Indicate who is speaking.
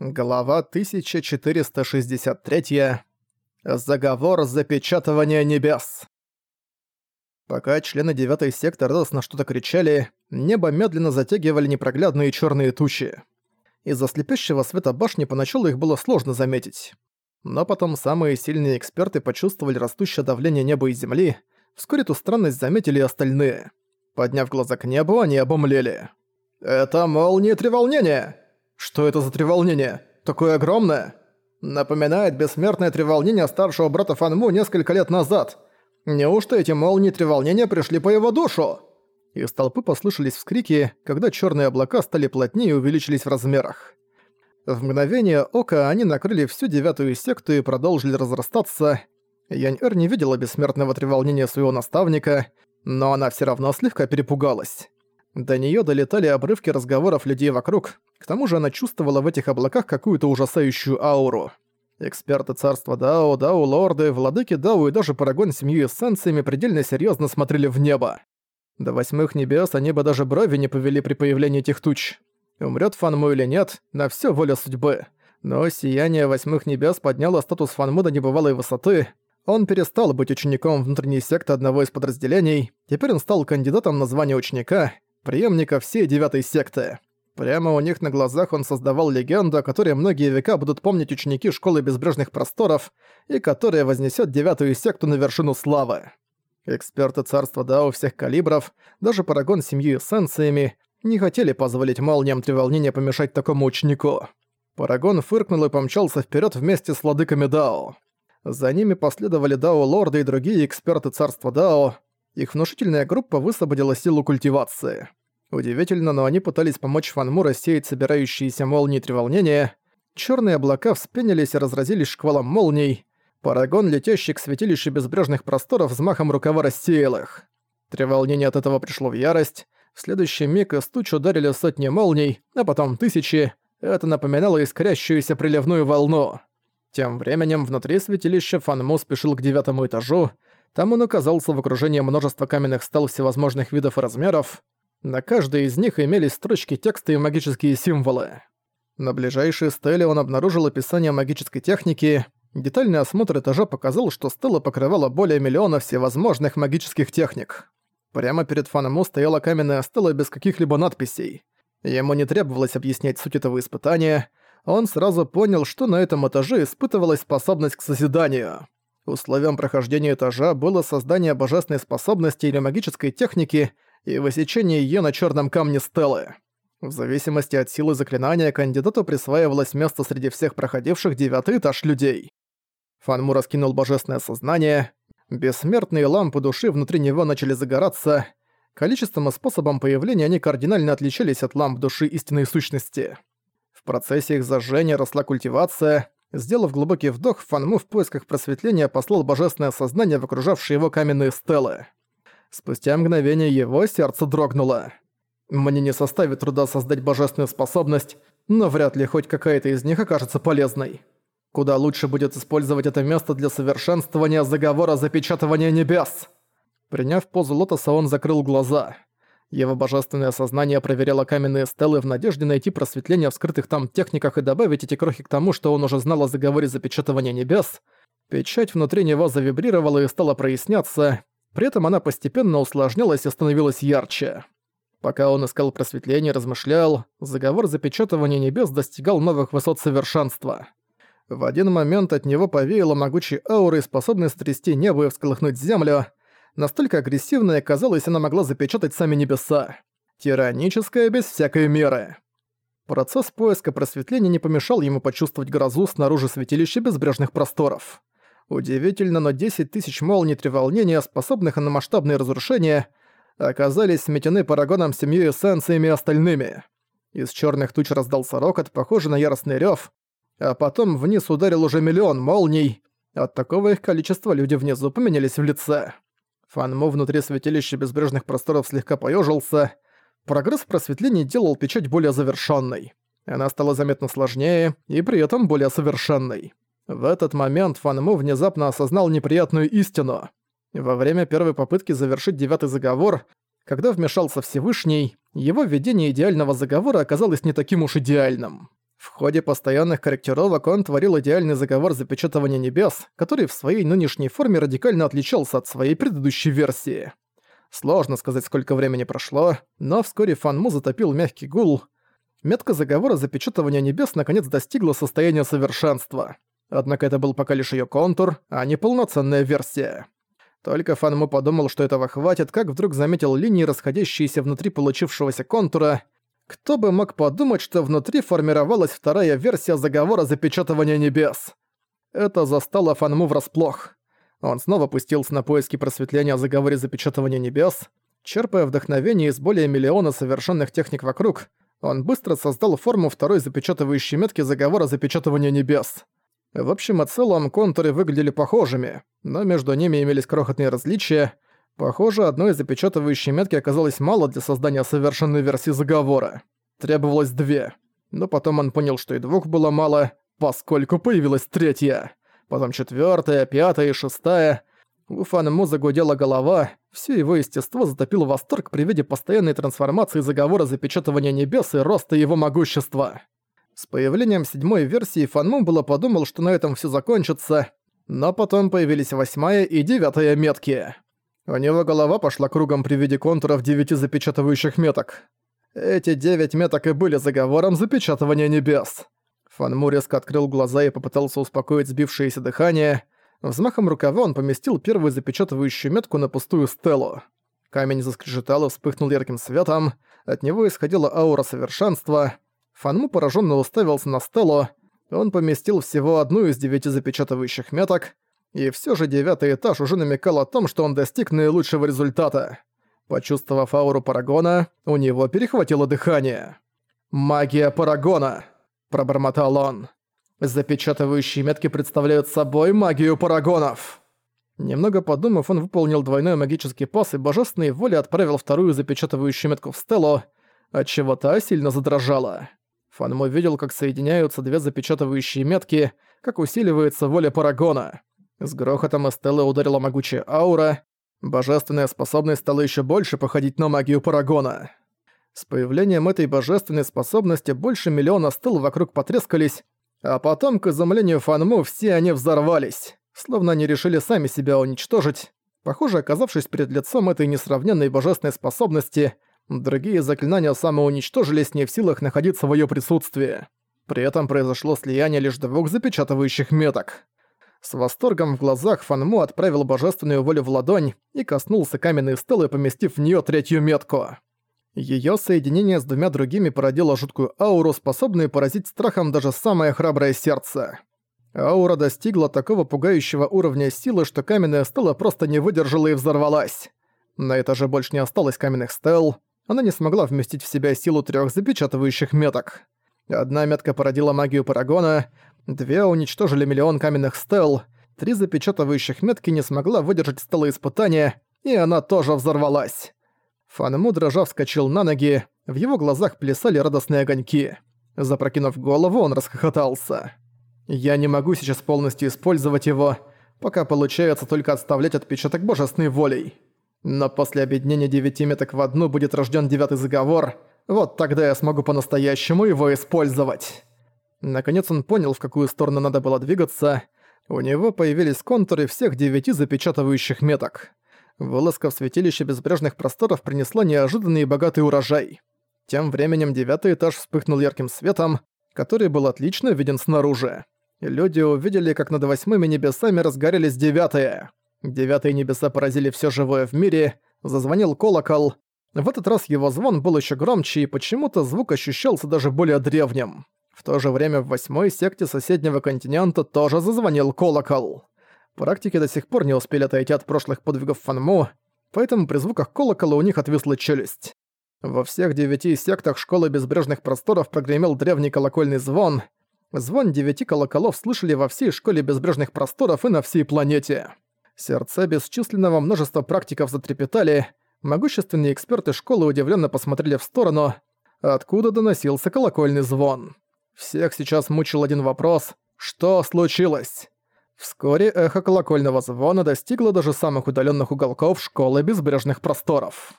Speaker 1: Глава 1463. Заговор запечатывания небес. Пока члены девятой секты радостно что-то кричали, небо медленно затягивали непроглядные черные тучи. Из-за слепящего света башни поначалу их было сложно заметить. Но потом самые сильные эксперты почувствовали растущее давление неба и земли, вскоре эту странность заметили и остальные. Подняв глаза к небу, они обомлели. «Это молния треволнения!» Что это за треволнение? Такое огромное? Напоминает бессмертное треволнение старшего брата Фанму несколько лет назад. Неужто эти молнии треволнения пришли по его душу? Из толпы послышались вскрики, когда черные облака стали плотнее и увеличились в размерах. В мгновение ока они накрыли всю девятую секту и продолжили разрастаться. Янь-Эр не видела бессмертного треволнения своего наставника, но она все равно слегка перепугалась. До нее долетали обрывки разговоров людей вокруг, к тому же она чувствовала в этих облаках какую-то ужасающую ауру. Эксперты царства Дао, Дао-лорды, владыки Дао и даже парагон семьи эссенциями предельно серьезно смотрели в небо. До восьмых небес они бы даже брови не повели при появлении этих туч. Умрет Фанму или нет, на все воля судьбы. Но сияние восьмых небес подняло статус Фанму до небывалой высоты. Он перестал быть учеником внутренней секты одного из подразделений, теперь он стал кандидатом на звание ученика, преемника всей девятой секты. Прямо у них на глазах он создавал легенду, о которой многие века будут помнить ученики Школы Безбрежных Просторов и которая вознесет девятую секту на вершину славы. Эксперты царства Дао всех калибров, даже парагон семьи эссенциями, не хотели позволить молниям треволнения помешать такому ученику. Парагон фыркнул и помчался вперед вместе с владыками Дао. За ними последовали Дао-лорды и другие эксперты царства Дао. Их внушительная группа высвободила силу культивации. Удивительно, но они пытались помочь Фанму рассеять собирающиеся молнии треволнения. Черные облака вспенились и разразились шквалом молний. Парагон, летящий к святилищу безбрежных просторов, взмахом рукава рассеял их. Треволнение от этого пришло в ярость. В следующий миг из туч ударили сотни молний, а потом тысячи. Это напоминало искрящуюся приливную волну. Тем временем внутри святилища Фанму спешил к девятому этажу. Там он оказался в окружении множества каменных стел всевозможных видов и размеров. На каждой из них имелись строчки текста и магические символы. На ближайшей стеле он обнаружил описание магической техники. Детальный осмотр этажа показал, что стела покрывала более миллиона всевозможных магических техник. Прямо перед Фаному стояла каменная стела без каких-либо надписей. Ему не требовалось объяснять суть этого испытания. Он сразу понял, что на этом этаже испытывалась способность к созиданию. Условием прохождения этажа было создание божественной способности или магической техники – и высечение её на чёрном камне стелы. В зависимости от силы заклинания кандидату присваивалось место среди всех проходивших девятый этаж людей. Фанму раскинул божественное сознание, бессмертные лампы души внутри него начали загораться, количеством и способом появления они кардинально отличались от ламп души истинной сущности. В процессе их зажжения росла культивация, сделав глубокий вдох, Фанму в поисках просветления послал божественное сознание в окружавшие его каменные стелы. Спустя мгновение его сердце дрогнуло. Мне не составит труда создать божественную способность, но вряд ли хоть какая-то из них окажется полезной. Куда лучше будет использовать это место для совершенствования заговора запечатывания небес. Приняв позу лотоса, он закрыл глаза. Его божественное сознание проверяло каменные стелы в надежде найти просветление в скрытых там техниках и добавить эти крохи к тому, что он уже знал о заговоре запечатывания небес. Печать внутри него завибрировала и стала проясняться, при этом она постепенно усложнялась и становилась ярче. Пока он искал просветление размышлял, заговор запечатывания небес достигал новых высот совершенства. В один момент от него повеяло могучей аурой, способной стрясти небо и всколыхнуть землю. Настолько агрессивная, казалось, она могла запечатать сами небеса. Тираническая без всякой меры. Процесс поиска просветления не помешал ему почувствовать грозу снаружи святилища безбрежных просторов. Удивительно, но 10 тысяч молний треволнения, способных на масштабные разрушения, оказались сметены парагоном семьей эссенциями и остальными. Из черных туч раздался рокот, похожий на яростный рев, а потом вниз ударил уже миллион молний. От такого их количества люди внизу поменялись в лице. Фанму внутри святилища безбрежных просторов слегка поежился. Прогресс в просветлении делал печать более завершенной. Она стала заметно сложнее и при этом более совершенной. В этот момент Фанму внезапно осознал неприятную истину. Во время первой попытки завершить девятый заговор, когда вмешался Всевышний, его видение идеального заговора оказалось не таким уж идеальным. В ходе постоянных корректировок он творил идеальный заговор запечатывания небес, который в своей нынешней форме радикально отличался от своей предыдущей версии. Сложно сказать, сколько времени прошло, но вскоре Фанму затопил мягкий гул. Метка заговора запечатывания небес наконец достигла состояния совершенства. Однако это был пока лишь её контур, а не полноценная версия. Только Фанму подумал, что этого хватит, как вдруг заметил линии, расходящиеся внутри получившегося контура. Кто бы мог подумать, что внутри формировалась вторая версия заговора запечатывания небес. Это застало Фанму врасплох. Он снова пустился на поиски просветления о заговоре запечатывания небес. Черпая вдохновение из более миллиона совершенных техник вокруг, он быстро создал форму второй запечатывающей метки заговора запечатывания небес. В общем и целом, контуры выглядели похожими, но между ними имелись крохотные различия. Похоже, одной запечатывающей метки оказалось мало для создания совершенной версии заговора. Требовалось две. Но потом он понял, что и двух было мало, поскольку появилась третья потом четвертая, пятая и шестая. У Фанму загудела голова, все его естество затопило восторг при виде постоянной трансформации заговора запечатывания небес и роста его могущества. С появлением седьмой версии Фанму было подумал, что на этом все закончится, но потом появились восьмая и девятая метки. У него голова пошла кругом при виде контуров девяти запечатывающих меток. Эти девять меток и были заговором запечатывания небес. Фанму резко открыл глаза и попытался успокоить сбившееся дыхание. Взмахом рукава он поместил первую запечатывающую метку на пустую стелу. Камень заскрежетал и вспыхнул ярким светом, от него исходила аура совершенства. Фанму пораженно уставился на стелу, он поместил всего одну из девяти запечатывающих меток, и все же девятый этаж уже намекал о том, что он достиг наилучшего результата. Почувствовав ауру Парагона, у него перехватило дыхание. «Магия Парагона!» пробормотал он. Запечатывающие метки представляют собой магию парагонов. Немного подумав, он выполнил двойной магический пас и божественной волей отправил вторую запечатывающую метку в стелу, отчего та сильно задрожала. Фанму видел, как соединяются две запечатывающие метки, как усиливается воля Парагона. С грохотом стелы ударила могучая аура, божественная способность стала еще больше походить на магию Парагона. С появлением этой божественной способности больше миллиона стыл вокруг потрескались, а потом, к изумлению Фанму, все они взорвались, словно они решили сами себя уничтожить. Похоже, оказавшись перед лицом этой несравненной божественной способности, другие заклинания самоуничтожились не в силах находиться в её присутствии. При этом произошло слияние лишь двух запечатывающих меток. С восторгом в глазах Фанму отправил божественную волю в ладонь и коснулся каменной стелы, поместив в неё третью метку. Её соединение с двумя другими породило жуткую ауру, способную поразить страхом даже самое храброе сердце. Аура достигла такого пугающего уровня силы, что каменная стела просто не выдержала и взорвалась. На этаже больше не осталось каменных стел, она не смогла вместить в себя силу трёх запечатывающих меток. Одна метка породила магию Парагона, две уничтожили миллион каменных стел, три запечатывающих метки не смогла выдержать стелы испытания, и она тоже взорвалась. Фанму дрожа вскочил на ноги, в его глазах плясали радостные огоньки. Запрокинув голову, он расхохотался. «Я не могу сейчас полностью использовать его, пока получается только отставлять отпечаток божественной волей. Но после объединения девяти меток в одну будет рожден девятый заговор, вот тогда я смогу по-настоящему его использовать». Наконец он понял, в какую сторону надо было двигаться. У него появились контуры всех девяти запечатывающих меток. Вылазка в святилище безбрежных просторов принесла неожиданный и богатый урожай. Тем временем девятый этаж вспыхнул ярким светом, который был отлично виден снаружи. Люди увидели, как над восьмыми небесами разгорелись девятые. Девятые небеса поразили все живое в мире, зазвонил колокол. В этот раз его звон был еще громче, и почему-то звук ощущался даже более древним. В то же время в восьмой секте соседнего континента тоже зазвонил колокол. Практики до сих пор не успели отойти от прошлых подвигов Фанму, поэтому при звуках колокола у них отвисла челюсть. Во всех девяти сектах Школы Безбрежных Просторов прогремел древний колокольный звон. Звон девяти колоколов слышали во всей Школе Безбрежных Просторов и на всей планете. Сердца бесчисленного множества практиков затрепетали, могущественные эксперты школы удивленно посмотрели в сторону, откуда доносился колокольный звон. Всех сейчас мучил один вопрос – что случилось? Вскоре эхо колокольного звона достигло даже самых удаленных уголков школы безбрежных просторов.